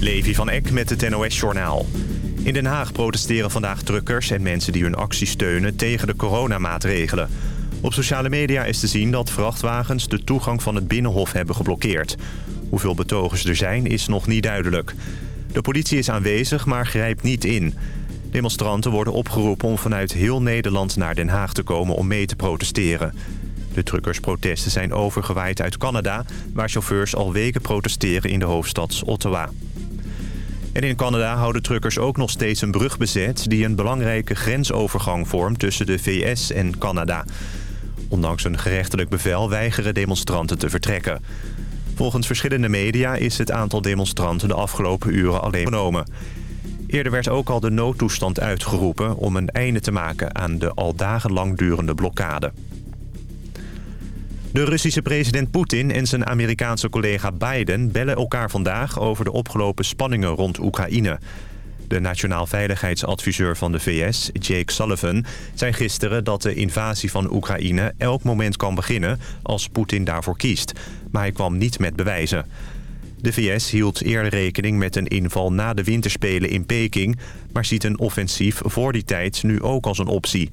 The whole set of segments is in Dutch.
Levi van Eck met het NOS-journaal. In Den Haag protesteren vandaag truckers en mensen die hun actie steunen tegen de coronamaatregelen. Op sociale media is te zien dat vrachtwagens de toegang van het Binnenhof hebben geblokkeerd. Hoeveel betogers er zijn is nog niet duidelijk. De politie is aanwezig, maar grijpt niet in. Demonstranten worden opgeroepen om vanuit heel Nederland naar Den Haag te komen om mee te protesteren. De truckersprotesten zijn overgewaaid uit Canada... waar chauffeurs al weken protesteren in de hoofdstad Ottawa. En in Canada houden truckers ook nog steeds een brug bezet... die een belangrijke grensovergang vormt tussen de VS en Canada. Ondanks een gerechtelijk bevel weigeren demonstranten te vertrekken. Volgens verschillende media is het aantal demonstranten de afgelopen uren alleen genomen. Eerder werd ook al de noodtoestand uitgeroepen om een einde te maken aan de al dagenlang durende blokkade. De Russische president Poetin en zijn Amerikaanse collega Biden bellen elkaar vandaag over de opgelopen spanningen rond Oekraïne. De nationaal veiligheidsadviseur van de VS, Jake Sullivan, zei gisteren dat de invasie van Oekraïne elk moment kan beginnen als Poetin daarvoor kiest. Maar hij kwam niet met bewijzen. De VS hield eerder rekening met een inval na de winterspelen in Peking... maar ziet een offensief voor die tijd nu ook als een optie.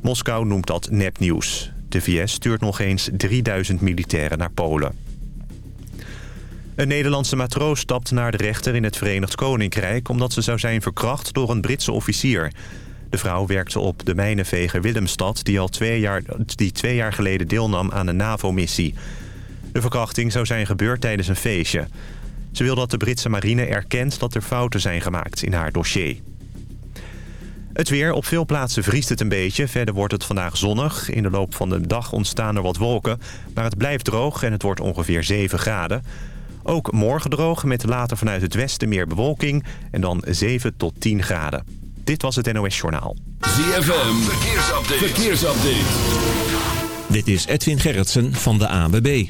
Moskou noemt dat nepnieuws. De VS stuurt nog eens 3000 militairen naar Polen. Een Nederlandse matroos stapt naar de rechter in het Verenigd Koninkrijk... omdat ze zou zijn verkracht door een Britse officier. De vrouw werkte op de mijnenveger Willemstad... die al twee jaar, die twee jaar geleden deelnam aan een NAVO-missie. De verkrachting zou zijn gebeurd tijdens een feestje. Ze wil dat de Britse marine erkent dat er fouten zijn gemaakt in haar dossier. Het weer. Op veel plaatsen vriest het een beetje. Verder wordt het vandaag zonnig. In de loop van de dag ontstaan er wat wolken. Maar het blijft droog en het wordt ongeveer 7 graden. Ook morgen droog met later vanuit het westen meer bewolking. En dan 7 tot 10 graden. Dit was het NOS Journaal. ZFM. Verkeersupdate. Verkeersupdate. Dit is Edwin Gerritsen van de ANWB.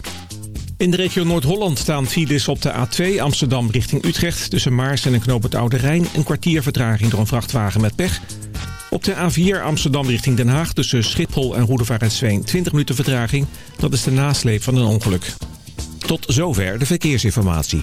In de regio Noord-Holland staan files op de A2 Amsterdam richting Utrecht... tussen Maars en een knoop het Oude Rijn. Een kwartier vertraging door een vrachtwagen met pech. Op de A4 Amsterdam richting Den Haag tussen Schiphol en Roedevaart 20 minuten vertraging. Dat is de nasleep van een ongeluk. Tot zover de verkeersinformatie.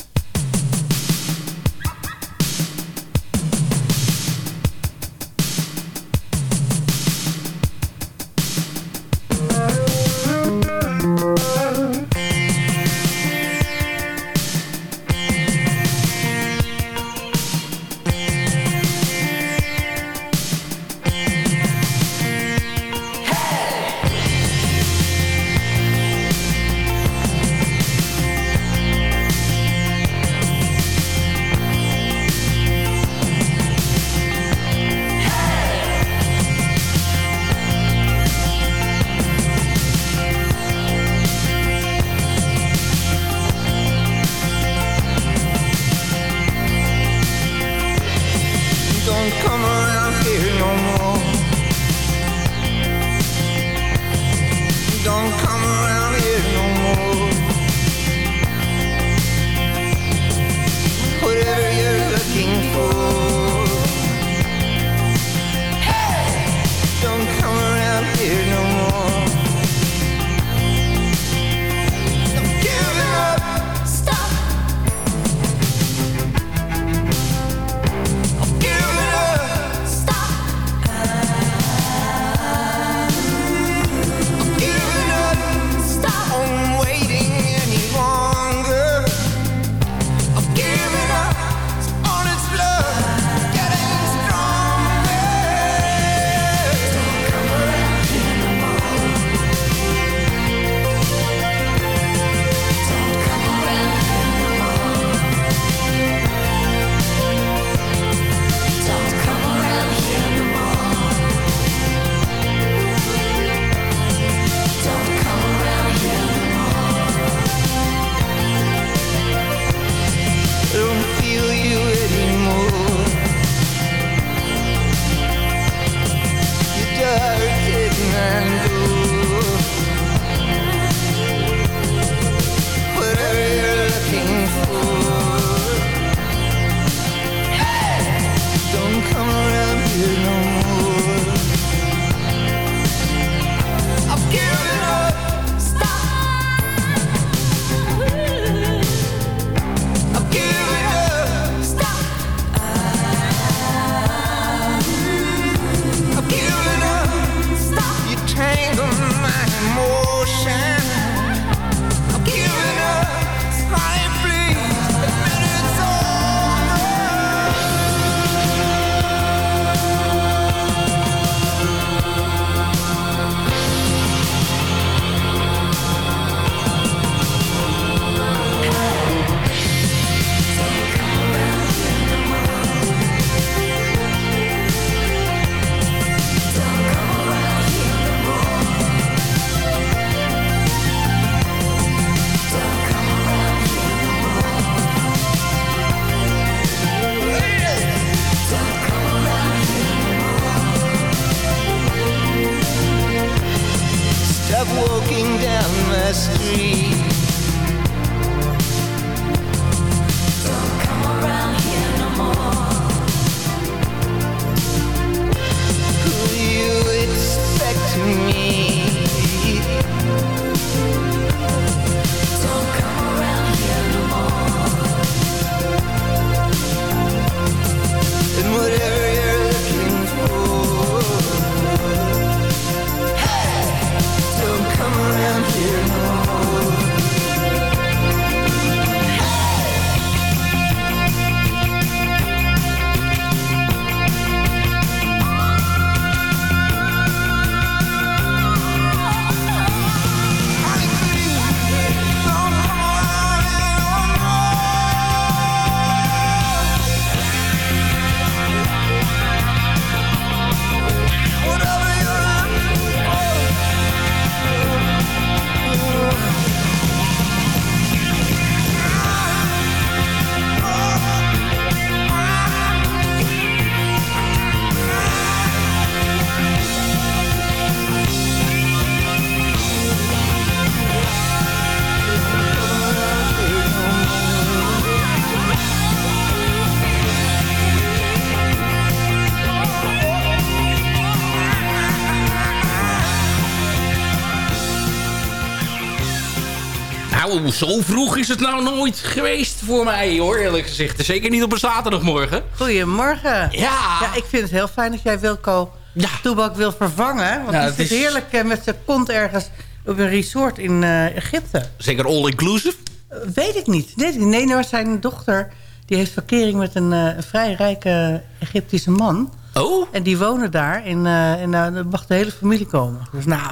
Nou, zo vroeg is het nou nooit geweest voor mij, hoor, eerlijk gezegd. Zeker niet op een zaterdagmorgen. Goedemorgen. Ja. Ja, ik vind het heel fijn dat jij Wilco Ja. Toebak wil vervangen. Want zit is- heerlijk eh, met zijn kont ergens op een resort in eh, Egypte. Zeker all-inclusive. Eh, weet ik niet. Nee, nee, maar zijn dochter die heeft verkering met een, vrij rijke Egyptische man. Oh? En die wonen daar. En, en dan mag de hele familie komen. Dus nou...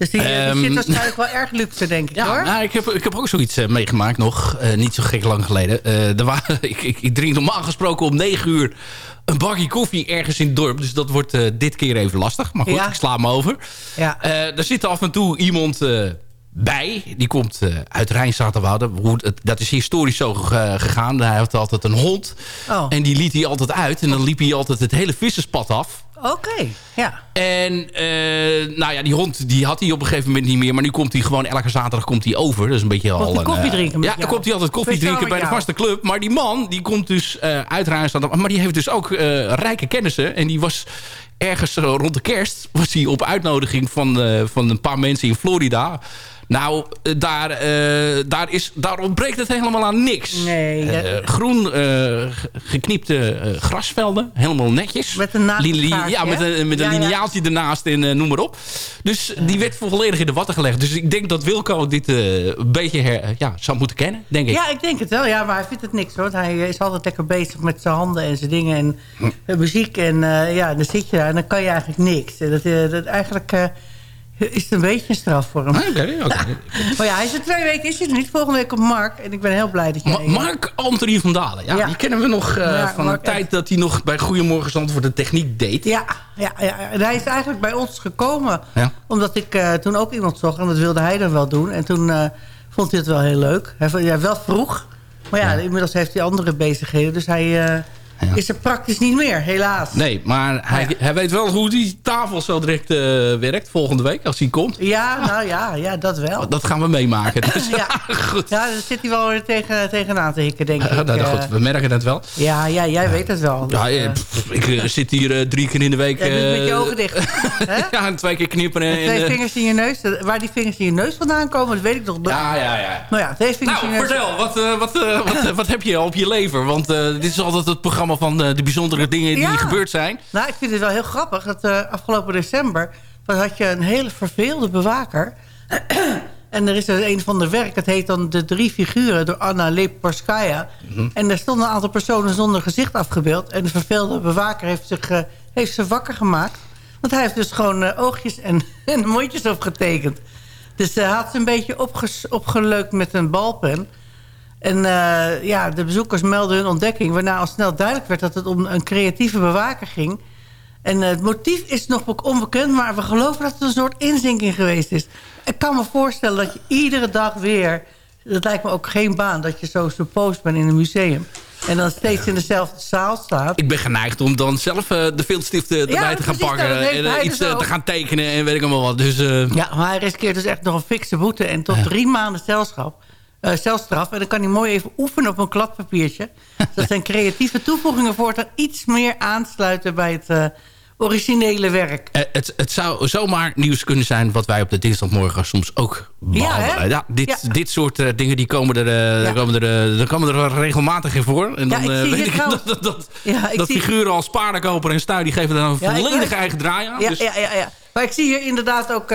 Dus die, die Ehm, zit waarschijnlijk wel erg luxe, denk ik, Ja, hoor. nou, ik, heb, ik heb ook zoiets eh, meegemaakt nog. eh, niet zo gek lang geleden. Eh, er waren, ik, ik, ik drink normaal gesproken om 9 uur een bakje koffie ergens in het dorp. Dus dat wordt dit keer even lastig. Maar goed, Ja. ik sla hem over. Ja. Er zit af en toe iemand bij. Die komt uit het- Dat is historisch zo ge- gegaan. Hij had altijd een hond. Oh. En die liet hij altijd uit. En dan liep hij altijd het hele visserspad af. Oké, ja. En eh, nou ja, die hond die had hij op een gegeven moment niet meer. Maar nu komt hij gewoon elke zaterdag komt hij over. Dat is een beetje al een, koffie eh, drinken Ja, dan komt hij altijd koffie Speciaal drinken bij de vaste club. Maar die man die komt dus eh uit Rijnstad. Maar die heeft dus ook rijke kennissen. En die was ergens rond de kerst... was hij op uitnodiging van, van een paar mensen in Florida... Nou, eh, daar, eh, daar, is, daar ontbreekt het helemaal aan niks. Nee, Eh, groen ge- gekniepte grasvelden. Helemaal netjes. Met een Ja, met een, met een Ja, ja. lineaaltje ernaast en noem maar op. Dus die werd volledig in de watten gelegd. Dus ik denk dat Wilco dit een beetje her- ja, zou moeten kennen, denk ik. Ja, ik denk het wel. Ja, maar hij vindt het niks hoor. Hij is altijd lekker bezig met zijn handen en zijn dingen en eh, muziek. En ja, dan zit je daar en dan kan je eigenlijk niks. Dat, dat eigenlijk is het een beetje een straf voor hem. Ah, Oké, oké. Maar ja, hij is er twee weken, is hij er niet. Volgende week op Mark. En ik ben heel blij dat jij... Ma- Mark Anthony van Dalen. Ja, Ja. Die kennen we nog eh, Ja, van de tijd dat hij nog bij Goedemorgen Zandvoort de techniek deed. Ja, ja, ja, en hij is eigenlijk bij ons gekomen. Ja. Omdat ik eh, toen ook iemand zocht. En dat wilde hij dan wel doen. En toen eh, vond hij het wel heel leuk. Hij vond, ja, wel vroeg. Maar ja, inmiddels heeft hij andere bezigheden. Dus hij Ja. is er praktisch niet meer, helaas. Nee, maar hij, ja. hij weet wel hoe die tafel zo direct eh, werkt volgende week als hij komt. Ja, nou ja, ja dat wel. Dat gaan we meemaken. Dus, Ja. goed. Ja, daar zit hij wel weer tegen, tegenaan te hikken, denk ik. Ja, nou, Eh, goed, we merken het wel. ja, ja, jij weet het wel. Ja, eh, pff, ik zit hier drie keer in de week... met je ogen dicht. Ja, en twee keer knipperen. En En, twee vingers in je neus. Waar die vingers in je neus vandaan komen, dat weet ik nog. ja, ja, ja. Nou ja, twee vingers Nou, in je neus. vertel, wat, wat, wat, wat heb je op je lever? Want dit is altijd het programma van eh, de bijzondere dingen die Ja. gebeurd zijn. Nou, ik vind het wel heel grappig. Dat eh, afgelopen december dan had je een hele verveelde bewaker. en er is er een van de werk, het heet dan De Drie Figuren door Anna Leporskaya. Mhm. En er stonden een aantal personen zonder gezicht afgebeeld. En de verveelde bewaker heeft, zich, eh, heeft ze wakker gemaakt. Want hij heeft dus gewoon oogjes en, en mondjes opgetekend. Dus hij had ze een beetje opgeleukt met een balpen. En eh, ja, de bezoekers melden hun ontdekking... waarna al snel duidelijk werd dat het om een creatieve bewaker ging. En eh, het motief is nog onbekend... maar we geloven dat het een soort inzinking geweest is. Ik kan me voorstellen dat je iedere dag weer... dat lijkt me ook geen baan, dat je zo supposed bent in een museum... en dan steeds in dezelfde zaal staat. Ik ben geneigd om dan zelf eh, de viltstiften erbij te gaan pakken. nou, heeft en iets dus te gaan tekenen en weet ik allemaal wat. Dus Ja, maar hij riskeert dus echt nog een fikse boete en tot drie maanden celschap. Eh, celstraf. En dan kan hij mooi even oefenen op een kladpapiertje. Dat zijn creatieve toevoegingen voortaan iets meer aansluiten bij het eh, originele werk. Eh, het, het zou zomaar nieuws kunnen zijn... wat wij op de dinsdagmorgen soms ook behandelen. hè? Ja, dit, Ja. dit soort dingen die komen er, Ja. komen er, er komen er regelmatig in voor. En Ja, dan ik weet ik trouwens- dat, dat, dat, Ja, dat zie- figuren als paardenkoper en stuy... die geven dan een Ja, volledig eigen draai aan. Ja, dus, ja, ja, ja. Maar ik zie hier inderdaad ook...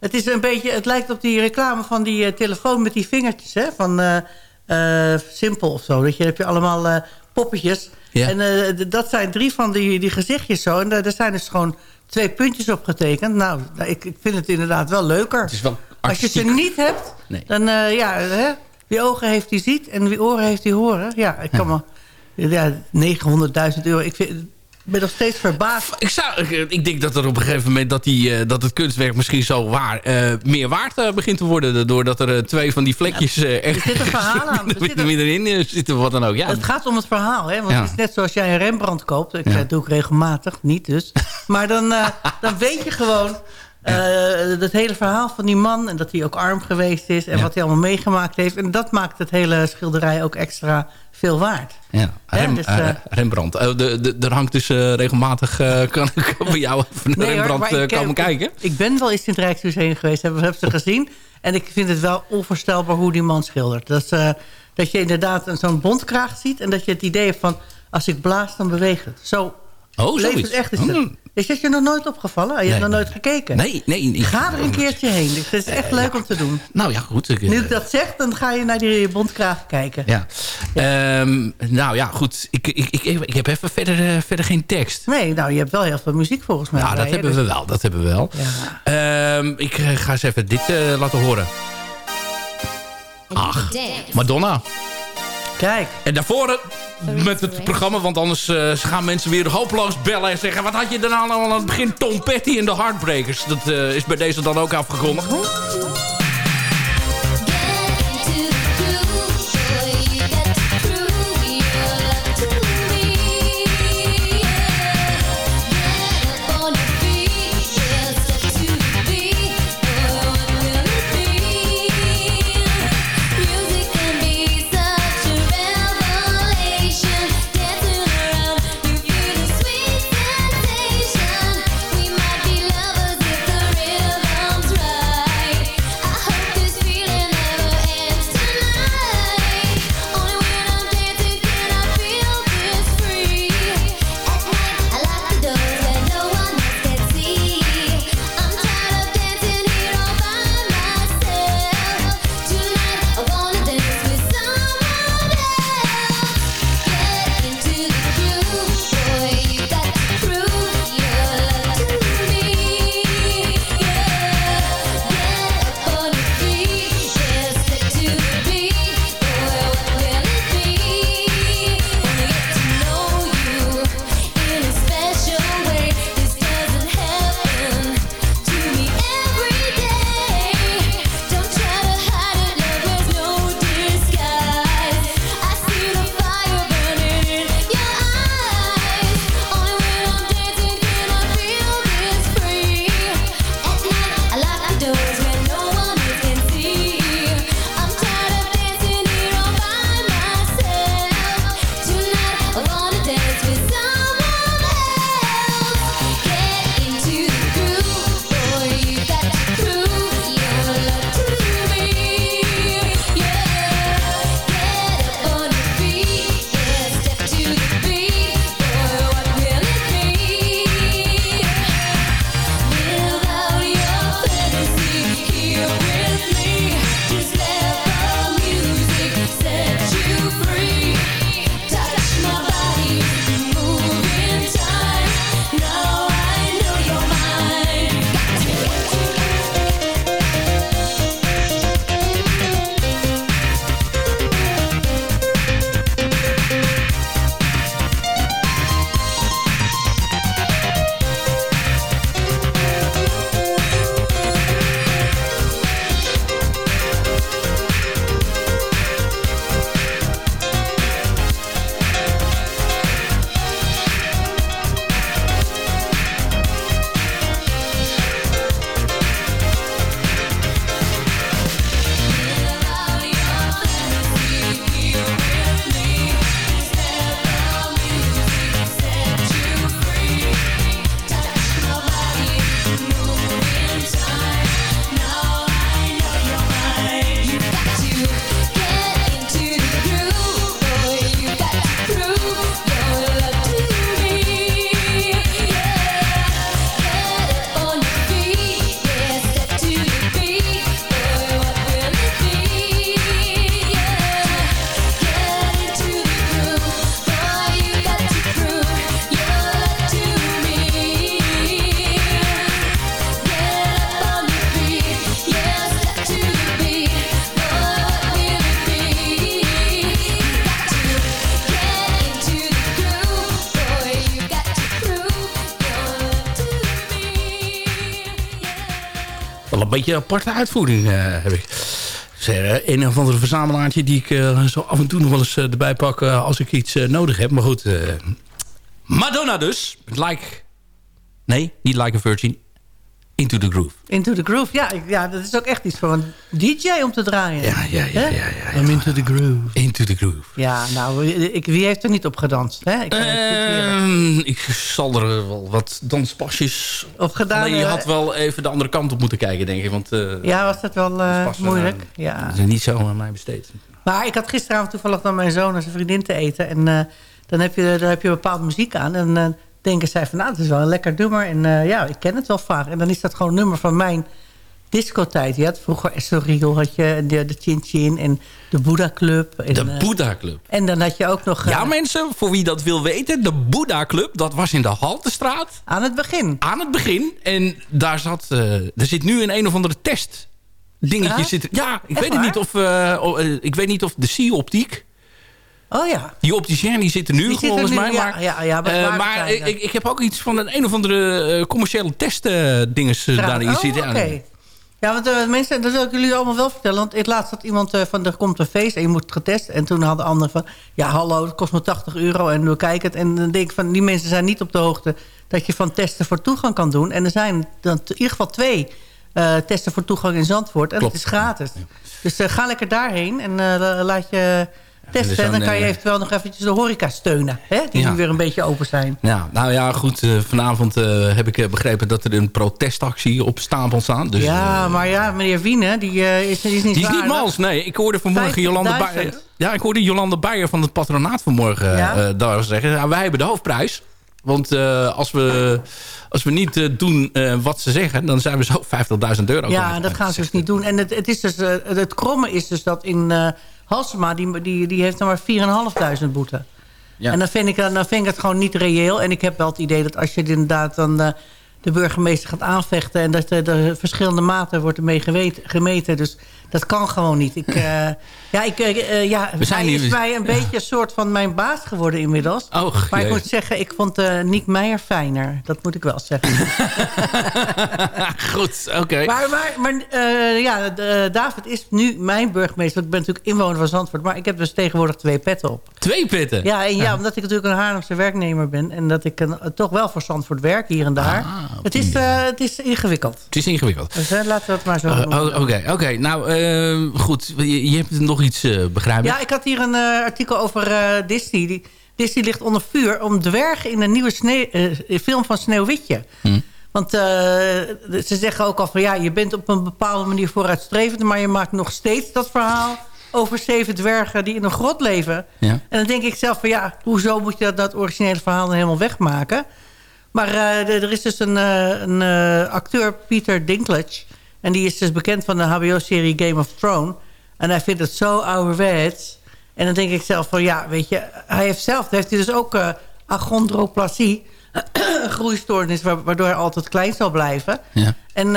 het, is een beetje, het lijkt op die reclame van die eh, telefoon met die vingertjes. Hè? Van eh, eh, Simpel of zo. Dat je, heb je allemaal poppetjes. Ja. En dat zijn drie van die, die gezichtjes zo. En daar zijn dus gewoon twee puntjes op getekend. Nou, ik, ik vind het inderdaad wel leuker. Het is wel Als je ze niet hebt, Nee. dan ja, ja, hè? wie ogen heeft die ziet en wie oren heeft die horen. Ja, ik kan me... Ja, 900.000 euro. Ik, vind, ben nog steeds verbaasd. Ik, zou, ik, ik denk dat er op een gegeven moment dat, die, eh, dat het kunstwerk misschien zo waar, eh, meer waard eh, begint te worden. Doordat er twee van die vlekjes echt zit een verhaal aan. Er zit zitten. Wat dan ook. Ja, Het gaat om het verhaal, hè? Want Ja. het is net zoals jij een Rembrandt koopt. Ik, Dat doe ik regelmatig, niet dus. Maar dan, dan weet je gewoon... eh het hele verhaal van die man... en dat hij ook arm geweest is... en Ja. wat hij allemaal meegemaakt heeft. En dat maakt het hele schilderij ook extra veel waard. Ja, Rem, dus, eh, eh, Rembrandt. Oh, de, de, er hangt dus regelmatig... kan ik bij jou even naar Nee, hoor, Rembrandt ik, komen kijken? Ik, ben wel eens in het Rijksmuseum geweest. Hebben heb ze gezien. En ik vind het wel onvoorstelbaar hoe die man schildert. Dat, is, dat je inderdaad een- zo'n bondkraag ziet... en dat je het idee hebt van... als ik blaas, dan beweegt het. Zo Oh, leeft zoiets. het echt. Is, het. Hmm. is dat je nog nooit opgevallen? Je Nee, hebt nog nooit gekeken? Nee, nee. nee. Ga er een keertje heen. Het is echt leuk om te doen. Nou ja, goed. Ik, Nu eh, ik dat zeg, dan ga je naar die bondkraag kijken. ja. Ehm, nou ja, goed. Ik, ik, ik, ik heb even verder, eh, verder geen tekst. Nee, nou, je hebt wel heel veel muziek volgens mij. Ja, dat hebben dus- we wel. Dat hebben we wel. Ehm, ik eh, ga eens even dit eh, laten horen. Ach, Madonna. Kijk, En daarvoor eh, met het programma, want anders eh, gaan mensen weer hopeloos bellen en zeggen... wat had je dan al aan het begin? Tom Petty en de Heartbreakers. Dat eh, is bij deze dan ook afgekondigd. Aparte uitvoering, eh, heb ik. Zeg, een of andere verzamelaartje die ik eh, zo af en toe nog wel eens eh, erbij pak eh, als ik iets eh, nodig heb. Maar goed, eh, Madonna dus. Like, nee, niet Like a Virgin. Into the Groove. Into the Groove. Ja, ik- ja, dat is ook echt iets voor een DJ om te draaien. Ja, ja, ja, ja, ja, I'm into the groove. Into the Groove. Ja, nou, ik, wie heeft er niet op gedanst? Hè? Ik. Ehm, ik zal er wel wat danspasjes... Of gedaan. Alleen je eh, had wel even de andere kant op moeten kijken, denk ik. Want eh Ja, was dat wel eh, moeilijk? Ja. dat is niet zo aan mij besteed. Maar ik had gisteravond toevallig dan mijn zoon en zijn vriendin te eten. En eh, dan, heb je, dan heb je bepaalde muziek aan. En eh, denken zij van, nou, het is wel een lekker nummer. En eh, ja, ik ken het wel vaak. En dan is dat gewoon een nummer van mijn discotijd. Je had vroeger Estoril, had je de, de Chin Chin en de Buddha Club. En, De eh, Buddha Club. en dan had je ook nog eh, Ja, mensen, voor wie dat wil weten. De Buddha Club, dat was in de Haltestraat. aan het begin. Aan het begin. En daar zat... eh, er zit nu een een of andere test. Dingetje zit. Ja, ik Echt weet, het niet of, eh, eh, ik weet niet of de C-optiek... Oh ja. Die opticien die zit er nu Die volgens nu, mij. maar ja, ja, maar eh, maar ik, ik, heb ook iets van een een of andere eh, commerciële testdinges uh, daarin oh, zitten. oké. Ja, Ja, want uh, mensen, dat wil ik jullie allemaal wel vertellen. Want het laatst had iemand uh, van, er komt een feest en je moet getest. En toen hadden anderen van, ja hallo, het kost me 80 euro en we kijken het. En dan denk ik van, die mensen zijn niet op de hoogte dat je van testen voor toegang kan doen. En er zijn dan in ieder geval twee uh, testen voor toegang in Zandvoort. En Klopt. het is gratis. Ja. Dus ga lekker daarheen en laat je testen. En dan kan je eventueel nog eventjes de horeca steunen. Hè? Die ja. nu weer een beetje open zijn. Ja, nou ja, goed. Uh, vanavond uh, heb ik begrepen dat er een protestactie op stapel staat. Dus, ja, maar ja, meneer Wiene, die is, is niet Die is niet mals, nee. Ik hoorde vanmorgen Jolande Beijer... Ja, ik hoorde Jolande Beijer van het patronaat vanmorgen ja? daar zeggen. Ja, wij hebben de hoofdprijs. Want uh, als, we, als we niet uh, doen uh, wat ze zeggen... dan zijn we zo 50.000 euro Ja, dat gaan ze dus niet doen. En het, het, is dus, het kromme is dus dat in Halsema... die, die, die heeft nog maar 4.500 boete. Ja. En dan vind, ik, dan vind ik het gewoon niet reëel. En ik heb wel het idee dat als je inderdaad dan de burgemeester gaat aanvechten... en dat er de verschillende maten wordt ermee gemeten. Dus dat kan gewoon niet. Ik, uh, ja, ik, uh, ja, We zijn hij is hier- mij een beetje een soort van mijn baas geworden inmiddels. Oh, maar ik moet zeggen, ik vond uh, Niek Meijer fijner. Dat moet ik wel zeggen. Goed, oké. maar maar, maar ja, David is nu mijn burgemeester. Ik ben natuurlijk inwoner van Zandvoort. Maar ik heb dus tegenwoordig twee petten op. Twee pitten? Ja, en ja, omdat ik natuurlijk een Haarlemse werknemer ben. En dat ik een, toch wel voor Zandvoort werk hier en daar. Ah, het, is, het is ingewikkeld. Het is ingewikkeld. Dus laten we het maar zo doen. oh, Oké, oké. nou goed. Je, je hebt nog iets uh, begrijpen. Ja, ik had hier een uh, artikel over Disney. Die, Disney ligt onder vuur om dwergen in een nieuwe sneeuw, film van Sneeuwwitje. Hm. Want uh, ze zeggen ook al van ja, je bent op een bepaalde manier vooruitstrevend... maar je maakt nog steeds dat verhaal over zeven dwergen die in een grot leven. Ja. En dan denk ik zelf van ja, hoezo moet je dat, dat originele verhaal dan helemaal wegmaken? Maar uh, er is dus een, uh, een acteur, Peter Dinklage... en die is dus bekend van de HBO-serie Game of Thrones... en hij vindt het zo ouderwets... En dan denk ik zelf van ja, weet je, hij heeft zelf, heeft hij dus ook uh, achondroplasie, een groeistoornis waardoor hij altijd klein zal blijven. Ja. En uh,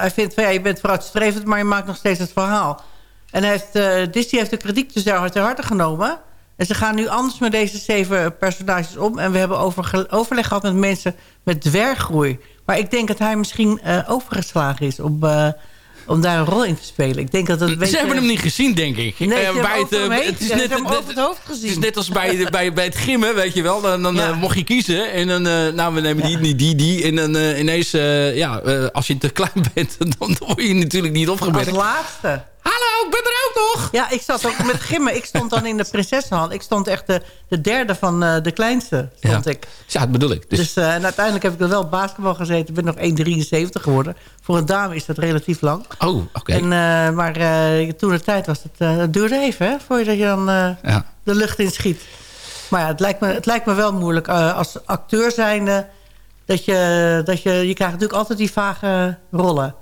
hij vindt van ja, je bent vooruitstrevend, maar je maakt nog steeds het verhaal. En hij heeft, uh, Disney heeft de krediet dus daar ter harte genomen. En ze gaan nu anders met deze zeven personages om. En we hebben over, overleg gehad met mensen met dwerggroei. Maar ik denk dat hij misschien uh, overgeslagen is op om daar een rol in te spelen. Ik denk dat dat Ze beetje... hebben hem niet gezien, denk ik. Nee, uh, bij het, uh, het is net, hem over het hoofd gezien. Het is net als bij, bij, bij het gimmen, weet je wel. Dan, dan ja. mocht je kiezen. En dan, nou, we nemen die, die, die, die. En dan ineens, ja, als je te klein bent, dan, dan word je natuurlijk niet opgemerkt. Als laatste. Hallo, ik ben er ook nog. Ja, ik zat ook met gimmen. Ik stond dan in de prinsessenhal. Ik stond echt de, de derde van uh, de kleinste, stond ja. ik. Ja, dat bedoel ik. Dus, dus uh, en uiteindelijk heb ik dan wel basketbal gezeten. Ik ben nog 1,73 geworden. Voor een dame is dat relatief lang. Oh, oké. Okay. Maar uh, toen de tijd was het... het duurde even, hè, voordat je dan ja. de lucht in schiet. Maar ja, het lijkt me, het lijkt me wel moeilijk. als acteur zijnde... Dat je, dat je, je krijgt natuurlijk altijd die vage rollen.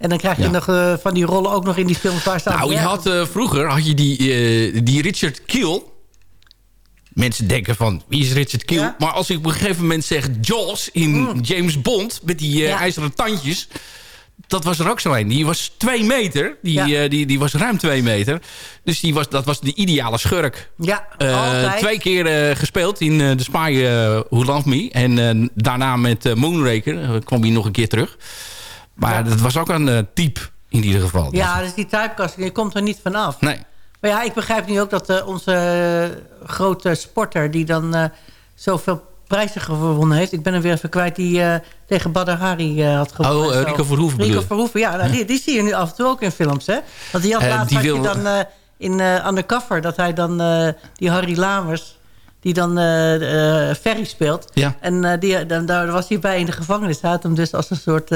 En dan krijg je ja. nog uh, van die rollen ook nog in die films waar staan. Nou, je had, uh, vroeger had je die, uh, die Richard Kiel. Mensen denken van, wie is Richard Kiel? Ja? Maar als ik op een gegeven moment zeg Jaws in mm. James Bond... met die ja. ijzeren tandjes... Dat was er ook zo een. Die was twee meter. Die, die, die was ruim twee meter. Dus die was, dat was de ideale schurk. Ja, Twee keer gespeeld in The Spy Who Loved Me. En daarna met Moonraker kwam hij nog een keer terug. Maar dat was ook een eh, type in ieder geval. Ja, dus die typecasting, je komt er niet vanaf. Nee. Maar ja, ik begrijp nu ook dat eh, onze eh, grote sporter... die dan zoveel prijzen gewonnen heeft... ik ben hem weer even kwijt... die tegen Badr Hari eh, had gewonnen. Oh. Rico Verhoeven Rico? Verhoeven, ja. Nou, die, die zie je nu af en toe ook in films, hè? Want die had laatst die dan in Undercover... dat hij dan die Harry Lamers... die dan Ferry speelt. Ja. En die, dan, daar was hij bij in de gevangenis. Hij had hem dus als een soort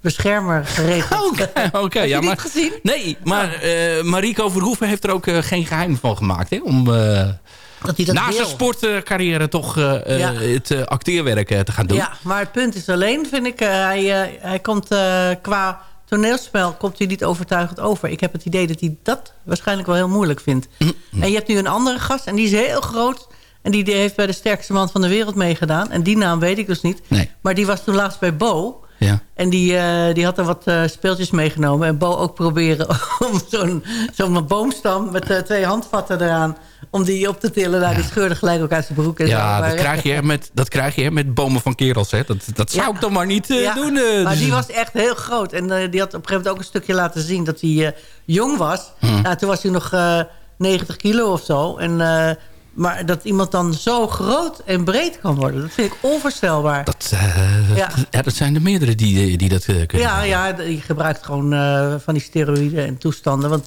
beschermer geregeld. Oké, Heb je ja, maar, gezien? Nee, maar eh Marico Verhoeven heeft er ook eh, geen geheim van gemaakt. Hè? Om eh, Dat hij dat na zijn sportcarrière toch Ja. het acteerwerk te gaan doen. Ja, maar het punt is alleen, vind ik... hij, hij komt qua toneelspel komt hij niet overtuigend over. Ik heb het idee dat hij dat waarschijnlijk wel heel moeilijk vindt. Mm-hmm. En je hebt nu een andere gast en die is heel groot... en die, die heeft bij de sterkste man van de wereld meegedaan. En die naam weet ik dus niet. Nee. Maar die was toen laatst bij Bo... Ja. En die, eh, die had er wat eh, speeltjes meegenomen. En Bo ook proberen om zo'n zo'n boomstam met eh, twee handvatten eraan... om die op te tillen. Nou, die scheurde gelijk ook uit zijn broek. En zo. Ja, Maar, dat krijg, je met, dat krijg je met bomen van kerels. Hè? Dat, dat zou Ja. ik dan maar niet Ja, doen. maar die was echt heel groot. En die had op een gegeven moment ook een stukje laten zien dat hij jong was. Hm. Nou, toen was hij nog eh 90 kilo of zo. En, maar dat iemand dan zo groot en breed kan worden, dat vind ik onvoorstelbaar. dat, eh, Ja. ja. dat zijn er meerdere die, die dat eh, kunnen. ja, ja, je gebruikt gewoon eh, van die steroïden en toestanden. Want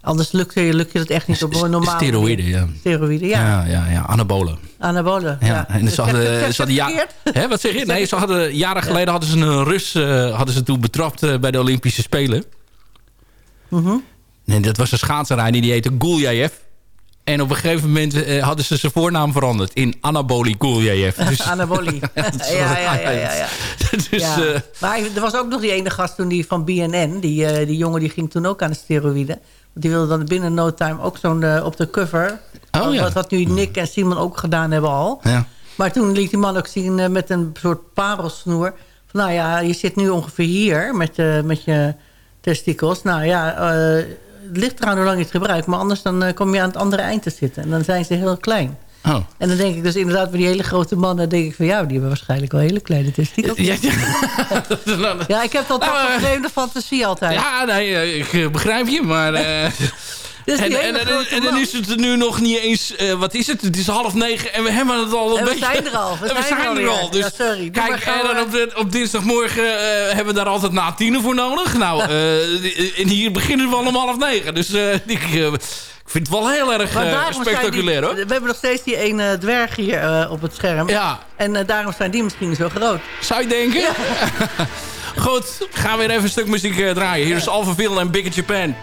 anders lukt je, lukt je dat echt niet op een normale Steroïden, ja. Steroïden, ja. Ja, ja, ja, anabolen. Anabolen. Ja, Ja. en ze hadden, ze hadden ja, hè, wat zeg je? Nee, ze hadden jaren geleden hadden ze een Rus hadden ze toen betrapt bij de Olympische Spelen. Mhm. Nee, dat was een schaatsenrijder die heette Gulyayev. En op een gegeven moment eh, hadden ze zijn voornaam veranderd in Anaboli Gulyayev. Dus, Anabolie. ja, ja, ja, ja, ja, dus, ja. eh, maar er was ook nog die ene gast toen die van BNN. Die, eh, die jongen die ging toen ook aan de steroïden. Want die wilde dan binnen no time ook zo'n op de cover. Oh, ja. Wat, wat nu Nick en Simon ook gedaan hebben al. ja. Maar toen liet die man ook zien met een soort parelsnoer. Van, nou ja, je zit nu ongeveer hier met, met je testikels. Nou ja, het ligt eraan hoe lang je het gebruikt. Maar anders dan eh, kom je aan het andere eind te zitten. En dan zijn ze heel klein. Oh. En dan denk ik dus inderdaad bij die hele grote mannen... denk ik van ja, die hebben waarschijnlijk wel hele kleine testikels. Ja, ja. Ja, ik heb toch Nou, eh, een vreemde fantasie altijd. ja, nee, eh, ik begrijp je, maar... Dus en, en, en, dan is het nu nog niet eens... eh, wat is het? Het is half negen en we hebben het al een En we beetje... zijn er al, we zijn er al. Dus Ja, sorry, doe kijk, en dan eh. op, de- op dinsdagmorgen eh, hebben we daar altijd na tienen voor nodig. Nou, en hier beginnen we al om half negen. Dus ik, ik vind het wel heel erg spectaculair, die, hoor. We hebben nog steeds die ene dwerg hier op het scherm. Ja, En daarom zijn die misschien zo groot. zou je denken? Goed, gaan we weer even een stuk muziek draaien. Hier is Alphaville en Big in Japan.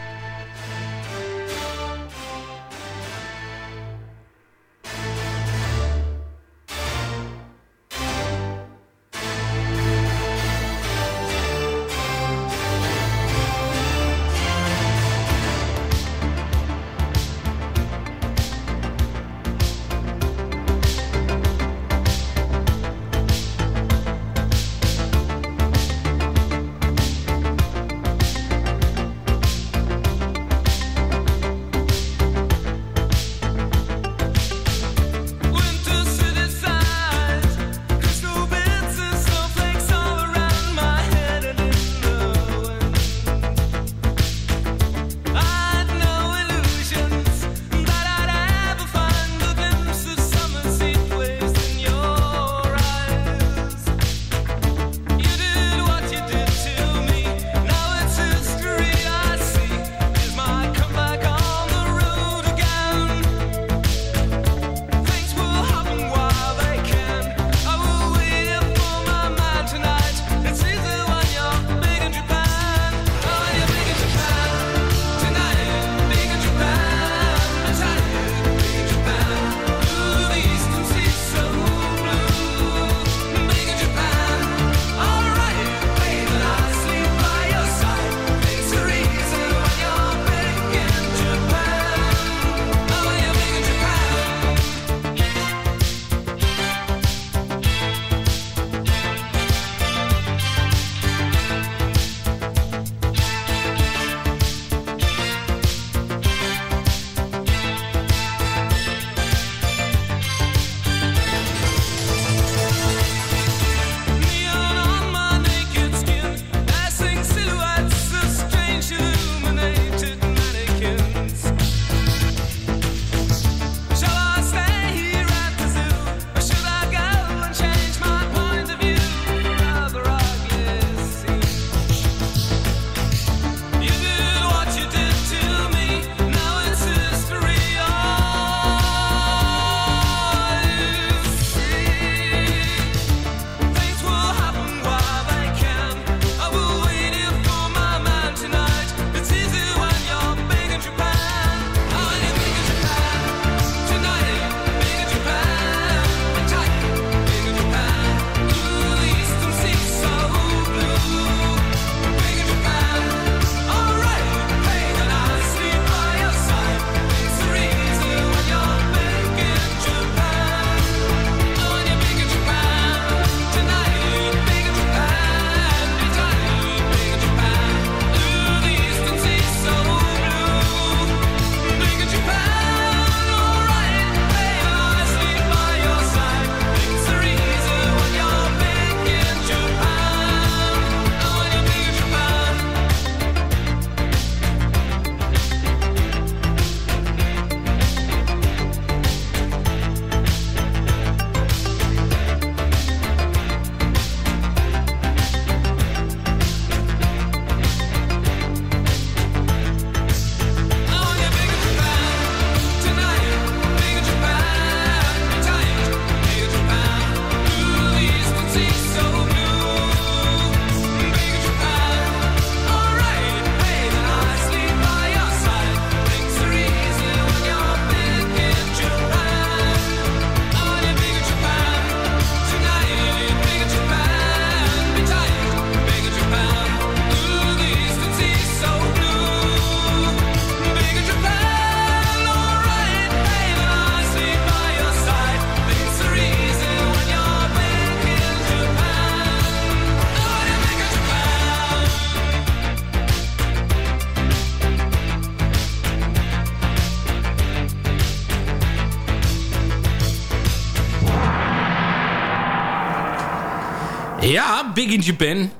Ja, Big in Japan.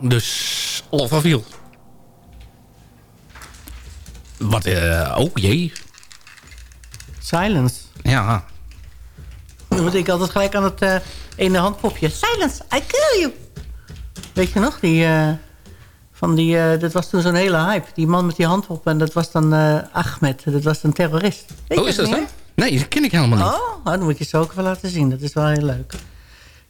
Dus Alphaville. Wat, eh oh jee. Silence. Ja. Dan moet ik altijd gelijk aan het eh ene handpopje. Silence, I kill you. Weet je nog? Die, eh, van die, eh, dat was toen zo'n hele hype. Die man met die handpop. En dat was dan Ahmed. Dat was een terrorist. Weet Oh, is dat meer? Nee, dat ken ik helemaal niet. Oh, nou, dan moet je ze ook even laten zien. Dat is wel heel leuk.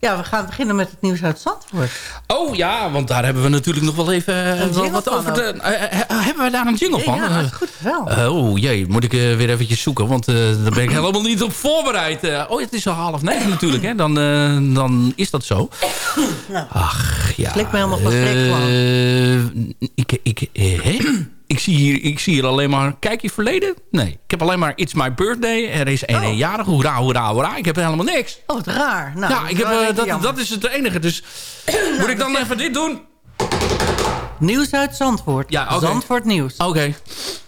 Ja, we gaan beginnen met het nieuws uit Zandvoort. Oh ja, want daar hebben we natuurlijk nog wel even eh, wel wat over. De, eh, eh, hebben we daar een jingle van? Ja, dat is goed wel. Oh jee, moet ik weer eventjes zoeken, want daar ben ik helemaal niet op voorbereid. Oh, het is al half negen natuurlijk, hè? Dan, dan is dat zo. Ach ja. Lijkt me helemaal van Eh, ik, ik, hè? Ik, zie hier, ik zie hier alleen maar... Kijk je verleden? Nee. Ik heb alleen maar It's My Birthday. Er is een Oh. eenjarig. Hoera, hoera, hoera. Ik heb helemaal niks. Oh, wat raar. Nou, ja, dat ik is heb, eh, dat, dat is het enige. Dus moet ik dan even dit doen? Nieuws uit Zandvoort. Ja. Zandvoort nieuws. Oké.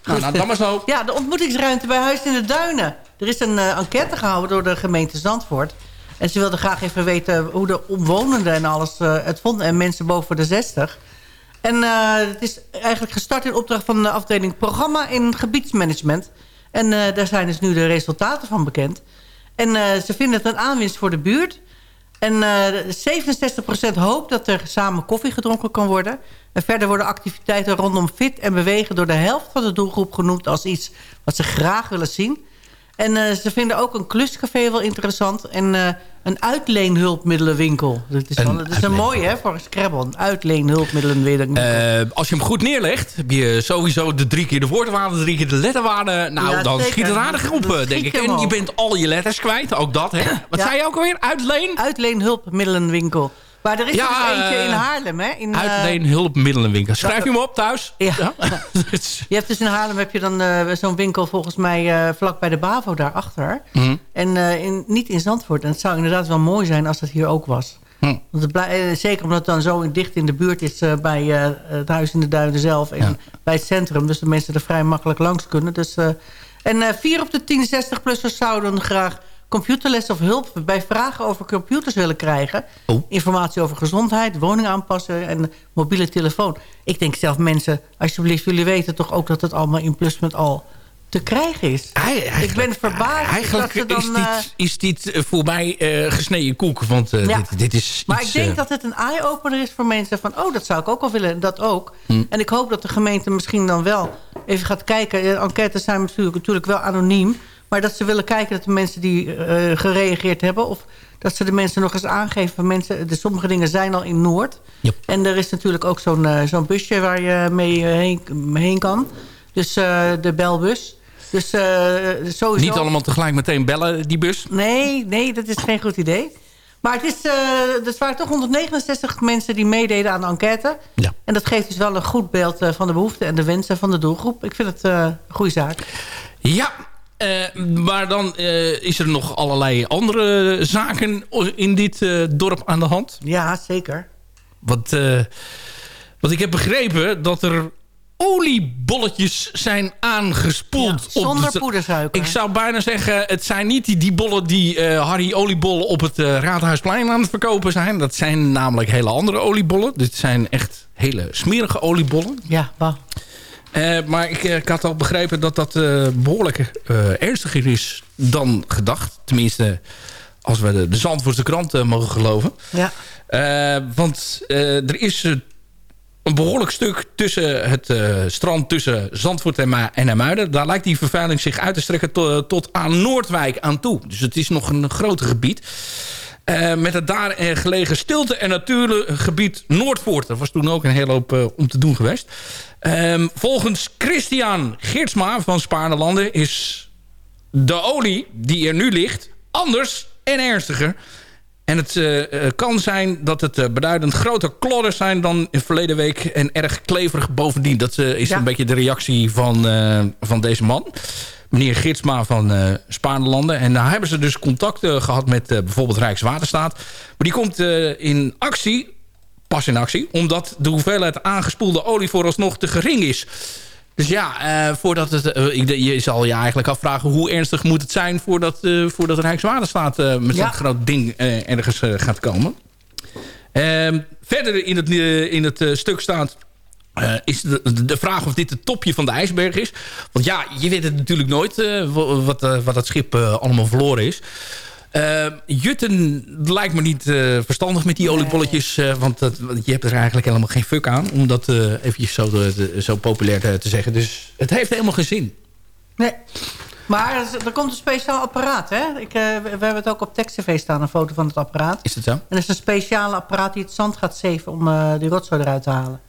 Nou, nou, dan maar zo. Ja, de ontmoetingsruimte bij Huis in de Duinen. Er is een eh, enquête gehouden door de gemeente Zandvoort. En ze wilden graag even weten hoe de omwonenden en alles eh, het vonden. En mensen boven de 60. En eh, het is eigenlijk gestart in opdracht van de afdeling programma in gebiedsmanagement. En eh, daar zijn dus nu de resultaten van bekend. En eh, ze vinden het een aanwinst voor de buurt. En eh 67% hoopt dat er samen koffie gedronken kan worden. En verder worden activiteiten rondom fit en bewegen... door de helft van de doelgroep genoemd als iets wat ze graag willen zien. En eh, ze vinden ook een kluscafé wel interessant. En eh, een uitleenhulpmiddelenwinkel. Dat is, wel, Een dat is een mooie, hè, voor een Scrabble. Een uitleenhulpmiddelenwinkel. Eh, als je hem goed neerlegt, heb je sowieso de drie keer de woordwaarde, drie keer de letterwaarde. Nou, Ja, dan zeker. schiet het aardig op, denk ik. En je bent al je letters kwijt, ook dat, hè? Wat Ja. zei je ook alweer? Uitleen? Uitleenhulpmiddelenwinkel. Maar er is Ja, er dus eentje eh, in Haarlem, hè? In, eh, Uitleen hulpmiddelenwinkel. Schrijf je hem op thuis? Ja. Je hebt dus in Haarlem heb je dan eh, zo'n winkel volgens mij eh, vlak bij de Bavo daarachter. Mhm. En eh, in, niet in Zandvoort. En het zou inderdaad wel mooi zijn als dat hier ook was. Hm. Want het eh, zeker omdat het dan zo dicht in de buurt is eh, bij eh, het Huis in de Duinen zelf. En Ja. bij het centrum. Dus de mensen er vrij makkelijk langs kunnen. Dus, eh, en eh, vier op de 10 60-plussers zouden graag computerles of hulp bij vragen over computers willen krijgen. Oh. Informatie over gezondheid, woning aanpassen en mobiele telefoon. Ik denk zelf mensen, alsjeblieft, jullie weten toch ook dat het allemaal in Pluspunt al te krijgen is. Ik ben verbaasd Eigenlijk dat ze dan... is, dit, eh, is dit eh, voor mij eh, gesneden koek. Want Ja. dit, dit is Maar ik denk dat het een eye-opener is voor mensen van... oh, dat zou ik ook wel willen, dat ook. Hm. En ik hoop dat de gemeente misschien dan wel even gaat kijken. Enquêtes zijn natuurlijk, natuurlijk wel anoniem... maar dat ze willen kijken dat de mensen die eh, gereageerd hebben... of dat ze de mensen nog eens aangeven van mensen... De, sommige dingen zijn al in Noord. En er is natuurlijk ook zo'n eh, zo'n busje waar je mee eh, heen, heen kan. Dus de belbus. Dus sowieso... niet allemaal tegelijk meteen bellen, die bus. Nee, nee, dat is geen goed idee. Maar het, is, er waren toch 169 mensen die meededen aan de enquête. Ja. En dat geeft dus wel een goed beeld van de behoeften en de wensen van de doelgroep. Ik vind het een goede zaak. Ja, eh, maar dan eh, is er nog allerlei andere zaken in dit eh, dorp aan de hand. Ja, zeker. Want, want ik heb begrepen dat er oliebolletjes zijn aangespoeld. Ja, zonder op de- poedersuiker. Ik zou bijna zeggen, het zijn niet die, die bollen die eh, Harry Oliebollen op het eh, Raadhuisplein aan het verkopen zijn. Dat zijn namelijk hele andere oliebollen. Dit zijn echt hele smerige oliebollen. Ja, wauw. Eh, maar ik, eh, ik had al begrepen dat dat eh, behoorlijk eh, ernstiger is dan gedacht. Tenminste, als we de, de Zandvoortse krant mogen geloven. Ja. Want er is een behoorlijk stuk tussen het strand tussen Zandvoort en, Ma en Muiden. Daar lijkt die vervuiling zich uit te strekken to- tot aan Noordwijk aan toe. Dus het is nog een groter gebied. Eh, met het daar gelegen stilte- en natuurgebied Noordvoort. Er was toen ook een hele hoop eh, om te doen geweest. Ehm, volgens Christian Geertsma van Spaarne is de olie die er nu ligt anders en ernstiger. En het eh, kan zijn dat het beduidend groter klodders zijn dan in verleden week. En erg kleverig bovendien. Dat is Ja. een beetje de reactie van, van deze man. Meneer Gidsma van eh Spaarlanden. En daar hebben ze dus contact eh, gehad met eh, bijvoorbeeld Rijkswaterstaat. Maar die komt in actie, pas in actie... omdat de hoeveelheid aangespoelde olie vooralsnog te gering is. Dus ja, voordat het, ik, je zal je eigenlijk afvragen... hoe ernstig moet het zijn voordat, eh voordat Rijkswaterstaat met Ja. zo'n groot ding ergens gaat komen. Ehm, verder in het, in het stuk staat... eh, is de, de vraag of dit het topje van de ijsberg is. Want ja, je weet het natuurlijk nooit eh, wa- wat, eh, wat dat schip allemaal verloren is. Jutten lijkt me niet verstandig met die oliebolletjes. want, dat, je hebt er eigenlijk helemaal geen fuck aan. Om dat eventjes zo, zo populair te, te zeggen. Dus het heeft helemaal geen zin. Nee. Maar er komt een speciaal apparaat, hè? Ik, we hebben het ook op TextTV staan, een foto van het apparaat. Is het zo? En er is een speciale apparaat die het zand gaat zeven om die rotzooi eruit te halen.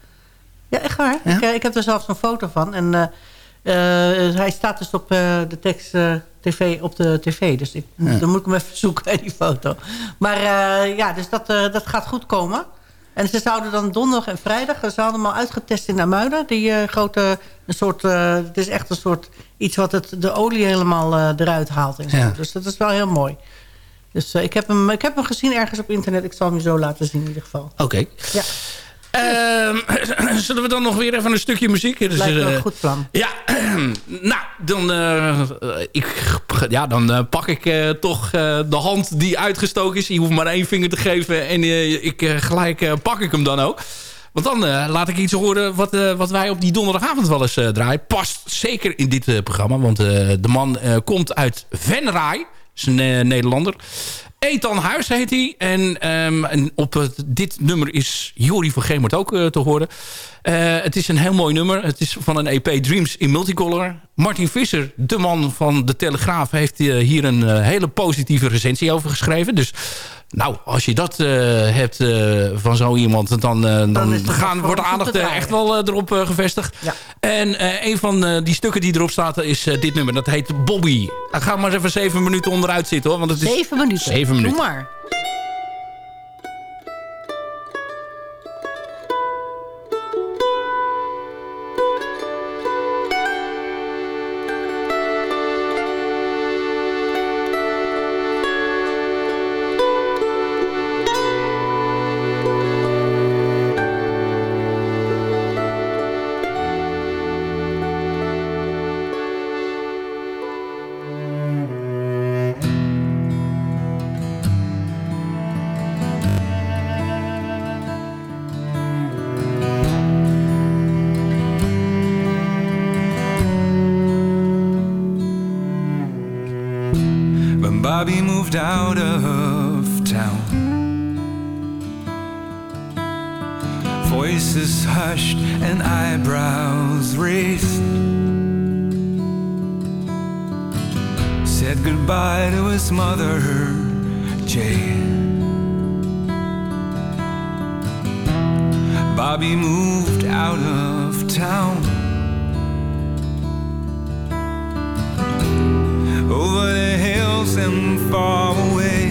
Ja, echt waar. Ja? Ik, eh, ik heb er zelfs een foto van. En eh, eh, hij staat dus op de tekst tv, op de tv. Dus ik, dan moet ik hem even zoeken, die foto. Maar ja, dus dat, dat gaat goed komen. En ze zouden dan donderdag en vrijdag... Ze hadden hem al uitgetest in Amuiden. Die grote, een soort... het is echt een soort iets wat het, de olie helemaal eruit haalt. En zo. Ja. Dus dat is wel heel mooi. Dus ik, heb hem, ik heb hem gezien ergens op internet. Ik zal hem je zo laten zien in ieder geval. Oké. Ja, zullen we dan nog weer even een stukje muziek? Dus, lijkt me eh, een goed plan. Ja, nou, dan, eh, ik, ja, dan eh, pak ik toch de hand die uitgestoken is. Je hoeft maar één vinger te geven en ik, gelijk pak ik hem dan ook. Want dan laat ik iets horen wat, wat wij op die donderdagavond wel eens draaien. Past zeker in dit programma, want de man komt uit Venray. is een Nederlander. Ethan Huis heet hij. En, ehm, op dit nummer is Jori van Gemert ook eh, te horen. Eh, het is een heel mooi nummer. Het is van een EP Dreams in Multicolor. Martin Visser, de man van De Telegraaf... heeft eh, hier een hele positieve recensie over geschreven. Dus nou, als je dat eh, hebt eh, van zo iemand... dan, eh, dan, gaan, wordt de aandacht echt wel erop gevestigd. Ja. En een van die stukken die erop staat is dit nummer. Dat heet Bobby. Ga maar eens even zeven minuten onderuit zitten hoor. Want het is Zeven minuten. Zeven minuten. Doe maar. Bobby moved out of town, voices hushed and eyebrows raised. Said goodbye to his mother, Jane. Bobby moved out of town. Over the hills and far away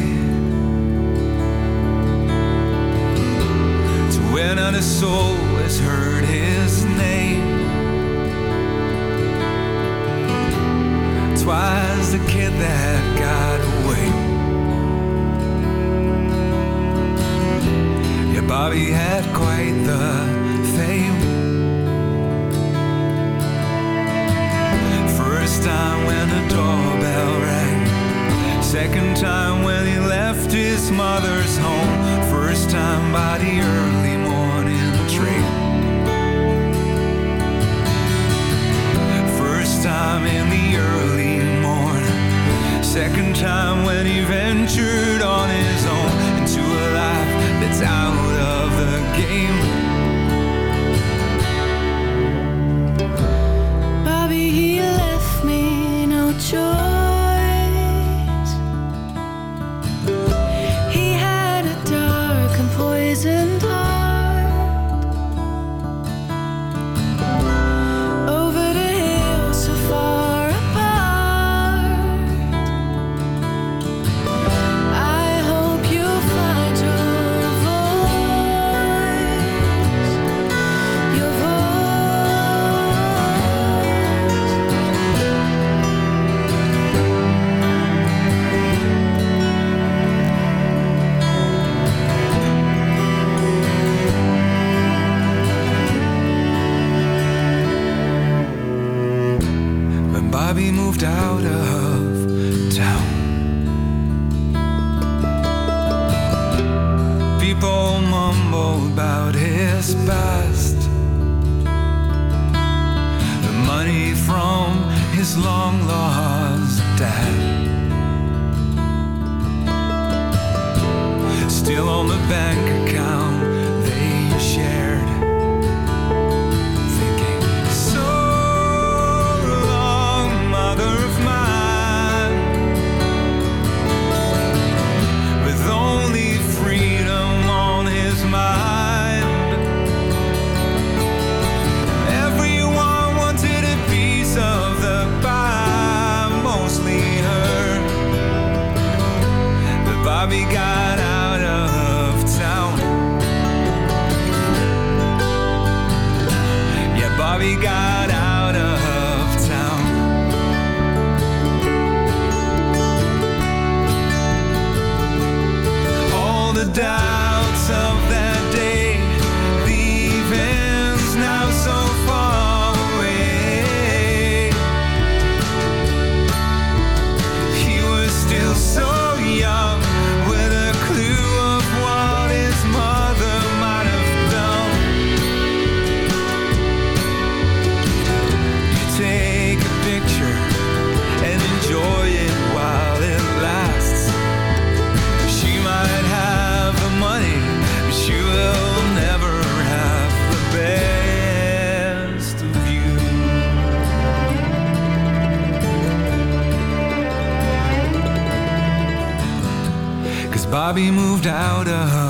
to where not a soul has heard his name. Twas the kid that got away. Yeah, Bobby had quite the fame. First time when the doorbell. Second time when he left his mother's home. First time by the early morning train. First time in the early morning. Second time when he ventured on his own into a life that's out of the game. Bobby moved out of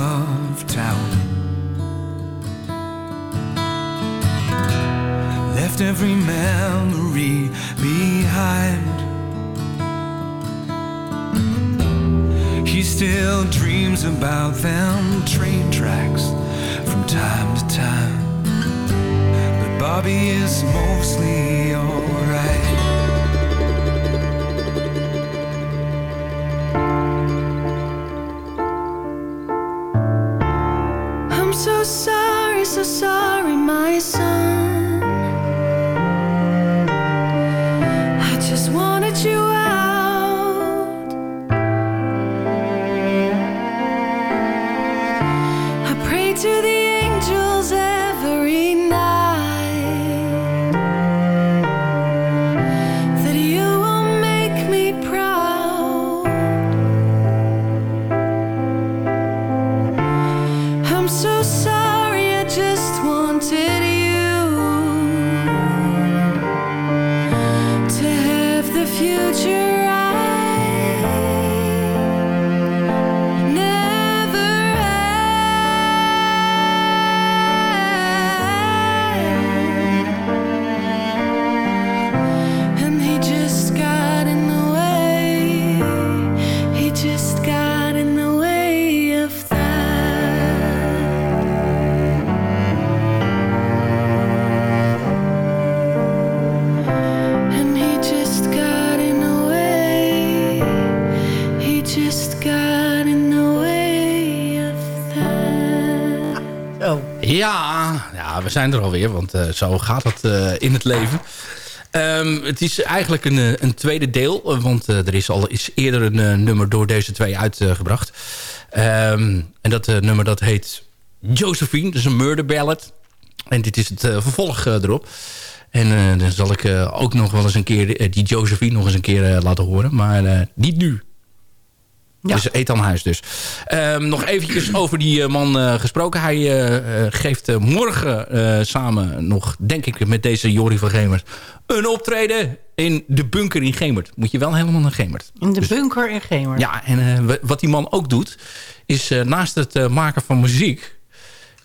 zijn er alweer, want eh, zo gaat het eh, in het leven. Ehm, het is eigenlijk een, eh, een tweede deel, want er is al is eerder een nummer door deze twee uitgebracht. Ehm, en dat nummer dat heet Josephine, is een murder ballad. En dit is het vervolg erop. En dan zal ik ook nog wel eens een keer die Josephine nog eens een keer laten horen. Maar niet nu. Ja. Dus Ethanhuis dus. Ehm, nog eventjes over die eh, man eh, gesproken. Hij eh, geeft morgen samen nog, denk ik, met deze Jori van Gemert... een optreden in de bunker in Gemert. Moet je wel helemaal naar Gemert. In de bunker in Gemer. Ja, en wa- wat die man ook doet... is naast het maken van muziek...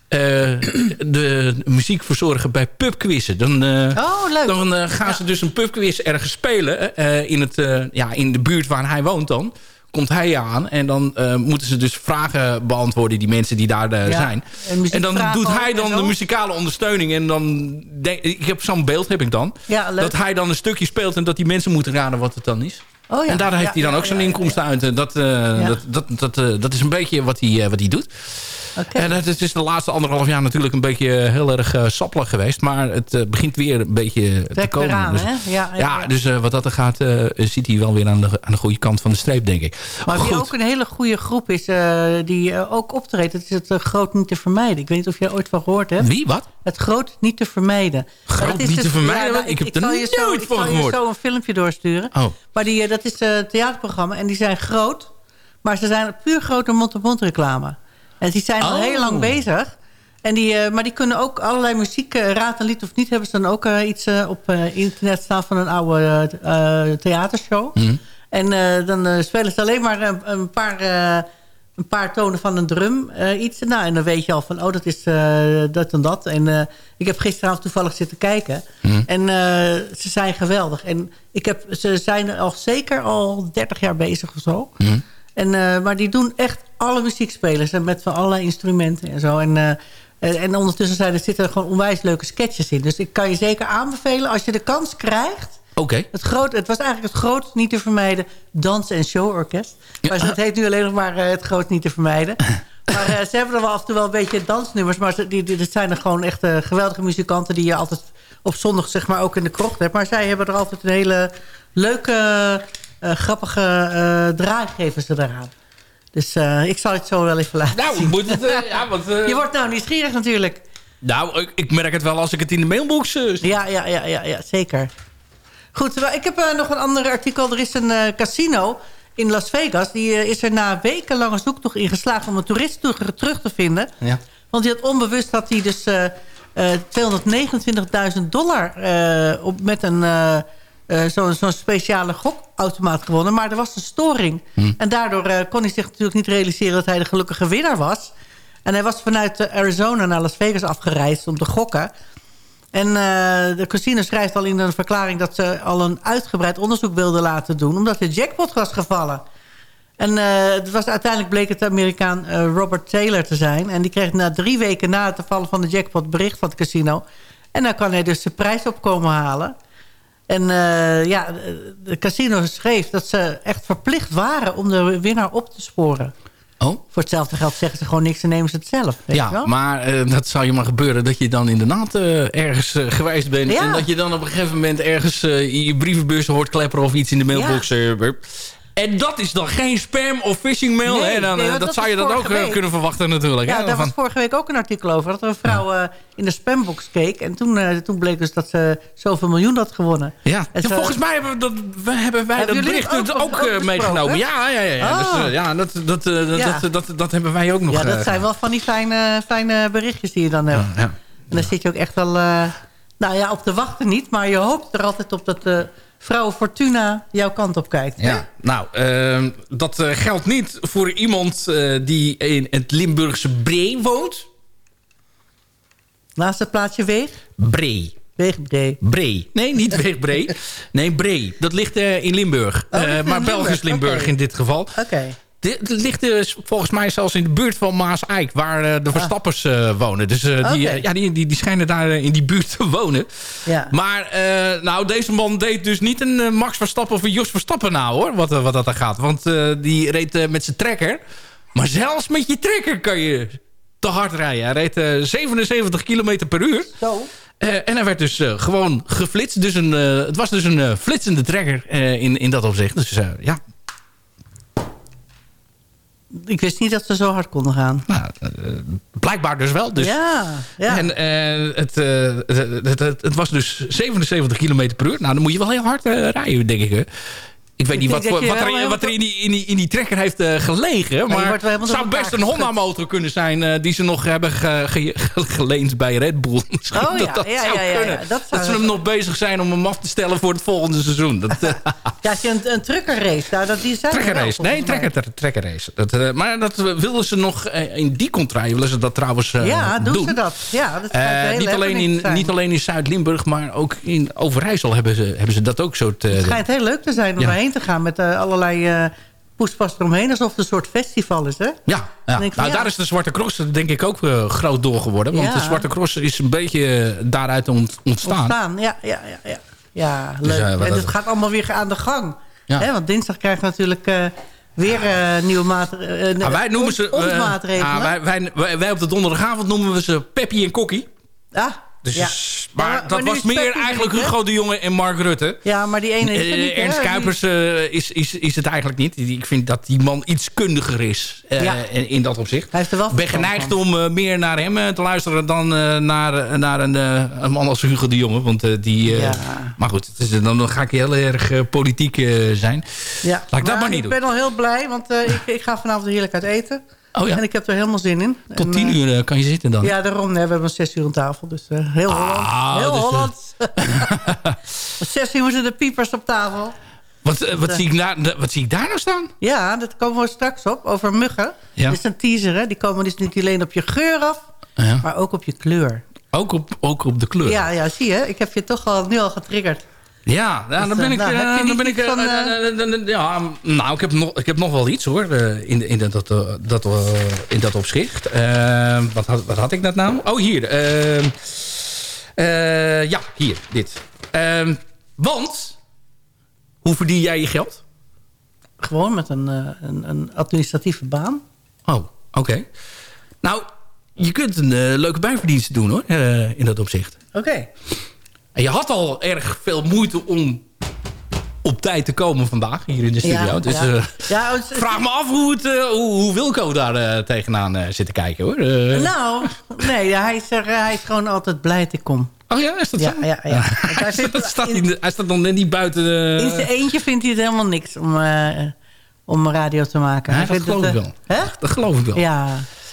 de muziek verzorgen bij pubquizzen. Dan, Oh, leuk. dan gaan ze dus een pubquiz ergens spelen. in, het, ja, in de buurt waar hij woont dan. Komt hij aan. En dan eh, moeten ze dus vragen beantwoorden. Die mensen die daar eh, Ja. zijn. En dan doet hij dan de muzikale ondersteuning. En dan denk ik heb zo'n beeld heb ik dan. Ja. Dat hij dan een stukje speelt. En dat die mensen moeten raden wat het dan is. Oh, ja. En daar heeft hij dan ook ja, inkomsten uit. Eh, Dat, eh, dat, dat, dat, dat, eh, dat is een beetje wat hij, eh, wat hij doet. En het, het is de laatste anderhalf jaar natuurlijk een beetje eh, heel erg eh, sappelig geweest. Maar het eh, begint weer een beetje te komen. dus, hè? Ja, ja, dus wat dat er gaat, zit hij wel weer aan de, aan de goede kant van de streep, denk ik. Maar wie Goed. ook een hele goede groep is, die ook optreedt... dat is het Groot Niet Te Vermijden. Ik weet niet of er ooit van gehoord hebt. Wie? Wat? Het Groot Niet Te Vermijden. Groot Maar dat is Niet Te Vermijden? nou, Ik heb er zal je zo- nooit ik van zal je gehoord. zo een filmpje doorsturen. Oh. Maar die, dat is een theaterprogramma en die zijn groot... maar ze zijn puur grote mond-op-mond reclame. En die zijn al Oh. heel lang bezig... En die, eh, maar die kunnen ook allerlei muziek, eh, raad en lied of niet... hebben ze dan ook eh, iets op internet staan van een oude theatershow. Mhm. En dan spelen ze alleen maar een, een paar, een paar tonen van een drum. iets. Nou, en dan weet je al van, oh, dat is dat en dat. En ik heb gisteravond toevallig zitten kijken. En eh, ze zijn geweldig. En ik heb, ze zijn al zeker al 30 jaar bezig of zo. En, eh, maar die doen echt alle muziekspelers. En met van allerlei instrumenten en zo. En, eh, en, en ondertussen zijn er, zitten er gewoon onwijs leuke sketches in. Dus ik kan je zeker aanbevelen, als je de kans krijgt... Oké. Het, groot, het was eigenlijk het groot niet te vermijden dans- en showorkest. Maar het heet nu alleen nog maar eh, het groot niet te vermijden. Maar ze hebben er wel af en toe wel een beetje dansnummers. Maar ze, die, die, dit zijn er gewoon echt geweldige muzikanten... die je altijd op zondag zeg maar ook in de krocht hebt. Maar zij hebben er altijd een hele leuke, grappige eh draai geven ze eraan. Dus eh, ik zal het zo wel even laten Nou, zien. moet het, eh, ja, want, eh, Je wordt nou nieuwsgierig natuurlijk. nou, ik, ik merk het wel als ik het in de mailbox... eh, Ja, ja, ja, ja, ja zeker. Goed, ik heb eh, nog een ander artikel. Er is een eh, casino in Las Vegas. Die eh, is er na wekenlange zoektocht in geslaagd om een toerist terug, terug te vinden. Ja. Want die had onbewust had hij dus eh, eh, 229.000 dollar eh, op, met een eh, zo'n speciale gokautomaat gewonnen. Maar er was een storing. En daardoor eh, kon hij zich natuurlijk niet realiseren dat hij de gelukkige winnaar was. En hij was vanuit eh, Arizona naar Las Vegas afgereisd om te gokken. En de casino schrijft al in een verklaring... dat ze al een uitgebreid onderzoek wilden laten doen... omdat de jackpot was gevallen. En het was, uiteindelijk bleek het Amerikaan Robert Taylor te zijn. En die kreeg na drie weken na het vallen van de jackpot... bericht van het casino. En dan kan hij dus de prijs opkomen halen. En eh, ja, de casino schreef dat ze echt verplicht waren... om de winnaar op te sporen. Oh? Voor hetzelfde geld zeggen ze gewoon niks en nemen ze het zelf. Weet je Ja, wel? maar eh, dat zou je maar gebeuren dat je dan inderdaad eh, ergens eh, geweest bent. Ja. En dat je dan op een gegeven moment ergens in je brievenbus hoort klepperen of iets in de mailbox. burp. En dat is dan geen spam of phishing mail. Nee, hè? Dan, nee, eh, dat, dat zou je dan ook eh, week. kunnen verwachten natuurlijk. Ja, hè? daar was vorige week ook een artikel over. Dat er een vrouw eh, in de spambox keek. En toen, toen bleek dus dat ze zoveel miljoen had gewonnen. ja. En Ja, volgens mij hebben, we dat, we, hebben wij Hebben dat bericht ook, ook- ook besproken? meegenomen. Ja, ja, ja. ja. Dus, Ah. ja dat, dat, dat, Ja. dat, dat, dat hebben wij ook nog. Ja, dat zijn wel van die fijne, fijne berichtjes die je dan hebt. ja. En dan zit je ook echt wel... nou ja, op te wachten niet. Maar je hoopt er altijd op dat de vrouw Fortuna jouw kant op kijkt. Ja, nou, ehm, dat eh, geldt niet voor iemand eh, die in het Limburgse Bree woont. Naast het plaatsje Weeg? Bree. Weegbree. Bree. Nee, niet Weegbree. Nee, Bree. Dat ligt eh, in Limburg. Oh, maar. Belgisch Limburg in dit geval. Oké. Dit ligt dus volgens mij zelfs in de buurt van Maas-Eik... waar eh, de Verstappers eh, wonen. Dus eh, die, ja, die, die, die schijnen daar in die buurt te wonen. Ja. Maar nou, deze man deed dus niet een Max Verstappen of een Jos Verstappen nou, hoor. Wat, wat dat er gaat. Want die reed met zijn trekker. Maar zelfs met je trekker kan je te hard rijden. Hij reed eh, 77 km per uur. Zo. En hij werd dus gewoon geflitst. Dus een, het was dus een flitsende trekker in, in dat opzicht. Dus ja, Ik wist niet dat ze zo hard konden gaan. nou, eh, blijkbaar dus wel. Dus. ja, ja. En eh, het, eh, het, het, het, was dus 77 km per uur. Nou, dan moet je wel heel hard rijden, denk ik. Ik weet Ik niet wat, wat, er, wat er in, die, in, die, in die trekker heeft eh, gelegen. Maar het zou best een. Honda-motor kunnen zijn... eh, die ze nog hebben ge- ge- ge- geleend bij Red Bull. Misschien Oh ja, dat dat ja, zou ja, kunnen. Dat Dat, zou- ze hem nog bezig zijn om hem af te stellen voor het volgende seizoen. Dat, eh, Ja, als je een, een truckerrace, nou, dat, die zijn wel. Nee, trekker, trekkerrace. Dat, maar dat wilden ze nog in die contraille willen ze dat trouwens Ja, doen, ze dat. Ja, dat niet, alleen in, niet alleen in Zuid-Limburg, maar ook in Overijssel hebben ze, hebben ze dat ook zo te... Het schijnt heel leuk te zijn om Ja. Te gaan met eh, allerlei eh poespas eromheen. Alsof het een soort festival is, hè? Ja, ik nou, ja. daar is de Zwarte Cross denk ik ook eh, groot door geworden. Want Ja. de Zwarte Cross is een beetje daaruit ont- ontstaan. Ontstaan, ja, ja, ja. Ja, ja Dus, leuk. en dat- het gaat allemaal weer aan de gang. Hè, want dinsdag krijgt natuurlijk eh, Weer nieuwe maatregelen. Nou, wij noemen ze... Ons maatregelen. ja, wij, wij, wij, wij op de donderdagavond noemen we ze Peppy en Kokkie. ah, Dus, ja. Maar, maar- dat maar was meer er eigenlijk? Hugo de Jonge en Mark Rutte. ja, maar die ene is er Eh, niet? Ernst Kuipers eh, is, is, is het eigenlijk niet. Ik vind dat die man iets kundiger is Ja. in, in dat opzicht. Hij heeft er wel Ik ben geneigd van. om meer naar hem te luisteren dan naar, naar een, een man als Hugo de Jonge. Want die... Ja. Maar goed, is, dan, ga ik heel erg politiek zijn. Ja. Laat ik dat maar niet ik doen. ben al heel blij, want ik, ik ga vanavond heerlijk uit eten. Oh ja, En ik heb er helemaal zin in. tot En, tien eh, uur eh, kan je zitten dan. Ja, daarom. Nee, we hebben zes uur aan tafel. Dus eh, heel Holland. Heel dus, Holland. Zes uur moeten de piepers op tafel. Wat, wat, zie ik daar, wat zie ik daar nou staan? Ja, dat komen we straks op. Over muggen. Ja. Dit is een teaser, hè. Die komen dus niet alleen op je geur af, Ja. maar ook op je kleur. Ook, op, ook op de kleur. Ja, ja, zie je. Ik heb je toch al, nu al getriggerd. Ja, ja, dan Dus, ben eh, ik... nou, eh, dan ben ik van, eh, ja, nou, ik heb, nog, ik heb nog wel iets hoor. in, in, dat, dat, in dat opzicht. Wat, had, wat had ik dat nou? Oh, hier. eh, eh, ja, hier. Dit. Eh, want... Hoe verdien jij je geld? Gewoon met een, een, een administratieve baan. Oh, oké. Nou, je kunt een leuke bijverdienst doen hoor. in dat opzicht. Oké. En je had al erg veel moeite om op tijd te komen vandaag hier in de studio. Ja, dus ja. eh, Ja, het is- vraag me af hoe, het, eh, hoe, hoe Wilco daar eh, tegenaan zit te kijken hoor. Nou, nee, hij is, er, hij is gewoon altijd blij dat ik kom. oh ja, is dat Ja, zo? ja, ja. Want hij, staat, staat in hij staat nog net niet buiten. In zijn eentje vindt hij het helemaal niks om, om radio te maken. Ja, Hij dat geloof ik wel. Hè? Dat geloof ik wel. Ja,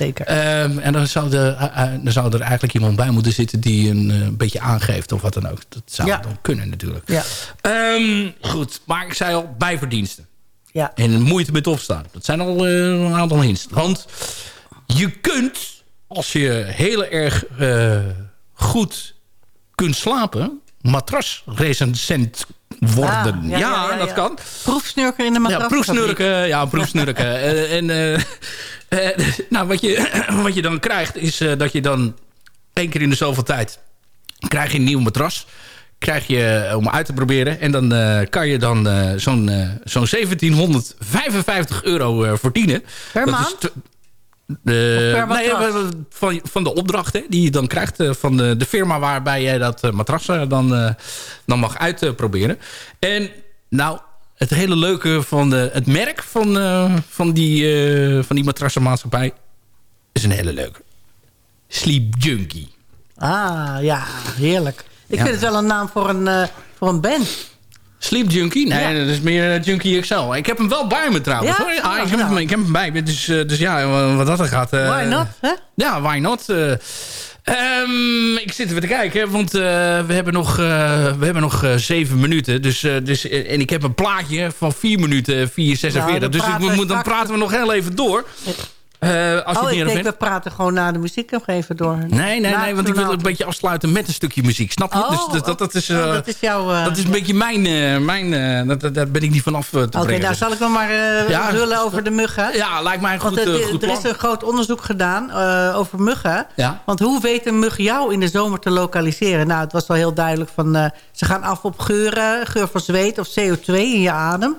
zeker. Ehm, en dan zou, de, eh, eh, dan zou er eigenlijk iemand bij moeten zitten die een eh, beetje aangeeft of wat dan ook. Dat zou Ja. dan kunnen natuurlijk. Ja, Ehm, goed, maar ik zei al bijverdiensten. ja. En moeite met opstaan. Dat zijn al een aantal hints. Want je kunt, als je heel erg goed kunt slapen... matrasrecensent worden. Ah, ja, ja, ja, ja, dat kan. Proefsnurker in de matras. Ja, proefsnurken. Ja, proefsnurken. En eh, nou, wat, je, wat je dan krijgt is eh, dat je dan één keer in de zoveel tijd... krijg je een nieuw matras. Krijg je eh, om uit te proberen. En dan eh, kan je dan eh, zo'n eh, zo'n 1755 euro eh, verdienen. Per Dat maand? per nee, eh, van, van de opdracht hè, die je dan krijgt eh, van de, de firma waarbij jij dat eh, matras eh, dan, eh, dan mag uitproberen. en nou, het hele leuke van de, het merk van, eh, van, die, eh, van die matrassenmaatschappij is een hele leuke. Sleep Junkie. Ah, ja, heerlijk. Ik Ja. vind het wel een naam voor een, eh, voor een band. Sleep Junkie? Nee, Ja. dat is meer Junkie XL. Ik heb hem wel bij me trouwens. Ja? hoor. Ah, ik, heb hem, nou. ik heb hem bij me. Dus, dus ja, wat dat er gaat... Why not, hè? Ja, why not? Ehm, ik zit even te kijken, want eh, we hebben nog, eh, we hebben nog eh, zeven minuten. Dus, dus, en ik heb een plaatje van vier minuten, 4,46. Nou, dus ik, we dan praten we nog heel even door. Eh, als Oh, ik denk, we praten gewoon na de muziek nog even door. Nee, nee, Na nee, want ik wil een beetje afsluiten met een stukje muziek. Snap je? Oh, dus dat, dat, dat is, oh, eh, dat is jouw... eh, dat is een beetje mijn... mijn dat, dat- daar ben ik niet vanaf te Oké, brengen. nou Dus- zal ik nog maar Ja. lullen over de muggen. Ja, lijkt mij een Want goed, goed er plan. is een groot onderzoek gedaan over muggen. Ja. Want hoe weet een mug jou in de zomer te lokaliseren? Nou, het was wel heel duidelijk van... ze gaan af op geuren, geur van zweet of CO2 in je adem.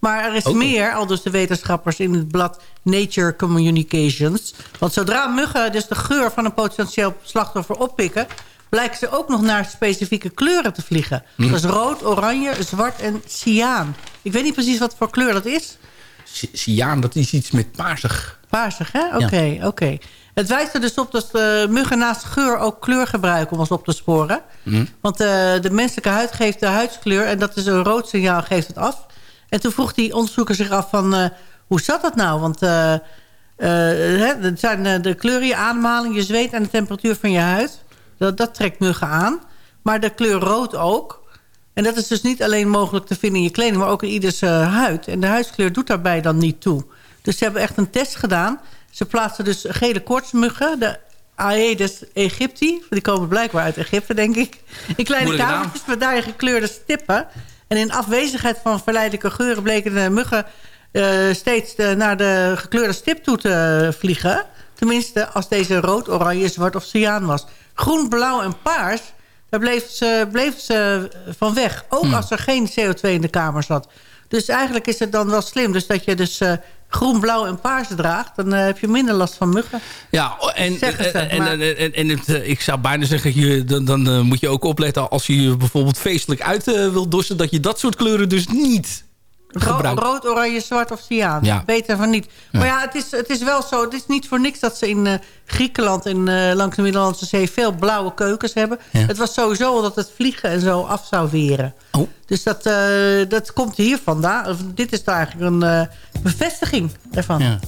Maar er is meer, al dus de wetenschappers in het blad Nature Communications. Want zodra muggen dus de geur van een potentieel slachtoffer oppikken... blijken ze ook nog naar specifieke kleuren te vliegen. Hm. Dat is rood, oranje, zwart en cyaan. Ik weet niet precies wat voor kleur dat is. C- Cyaan, dat is iets met paarsig. Paarsig, hè? Oké, oké. Het wijst er dus op dat uh, muggen naast geur ook kleur gebruiken om ons op te sporen. Want uh, de menselijke huid geeft de huidskleur en dat is een rood signaal, geeft het af. En toen vroeg die onderzoeker zich af van, uh, hoe zat dat nou? Want uh, het zijn de kleuren, je ademhaling, je zweet en de temperatuur van je huid. Dat, dat trekt muggen aan. Maar de kleur rood ook. En dat is dus niet alleen mogelijk te vinden in je kleding, maar ook in ieders huid. En de huidskleur doet daarbij dan niet toe. Dus ze hebben echt een test gedaan. Ze plaatsen dus gele koortsmuggen, de Aedes aegypti. Die komen blijkbaar uit Egypte, denk ik. In kleine kamertjes met daarin gekleurde stippen. En in afwezigheid van verleidelijke geuren bleken de muggen uh, steeds de, naar de gekleurde stip toe te vliegen. Tenminste, als deze rood, oranje, zwart of cyaan was. Groen, blauw en paars, daar bleven ze, bleef ze van weg. Ook hmm. als er geen CO2 in de kamer zat. Dus eigenlijk is het dan wel slim. Dus dat je dus eh, groen, blauw en paars draagt... dan eh, heb je minder last van muggen. Ja, en, ze, en, en, en, en het, eh, ik zou bijna zeggen, je, dan, dan eh, moet je ook opletten... als je je bijvoorbeeld feestelijk uit eh, wil dossen... dat je dat soort kleuren dus niet Rood, oranje, zwart of cyaan. Ja. Beter van niet. Maar ja, het is, het is wel zo. Het is niet voor niks dat ze in eh, Griekenland en eh, langs de Middellandse Zee... veel blauwe keukens hebben. Ja. Het was sowieso dat het vliegen en zo af zou weren. Oh. Dus dat, eh, dat komt hier vandaan. Dit is daar eigenlijk een bevestiging ervan. Ja.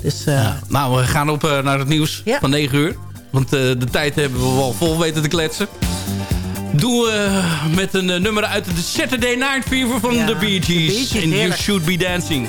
Dus. Nou, we gaan op naar het nieuws van 9 uur. Want de tijd hebben we wel vol weten te kletsen. Doe eh, met een eh, nummer uit de Saturday Night Fever van Ja, de Bee Gees. En You. Should Be Dancing.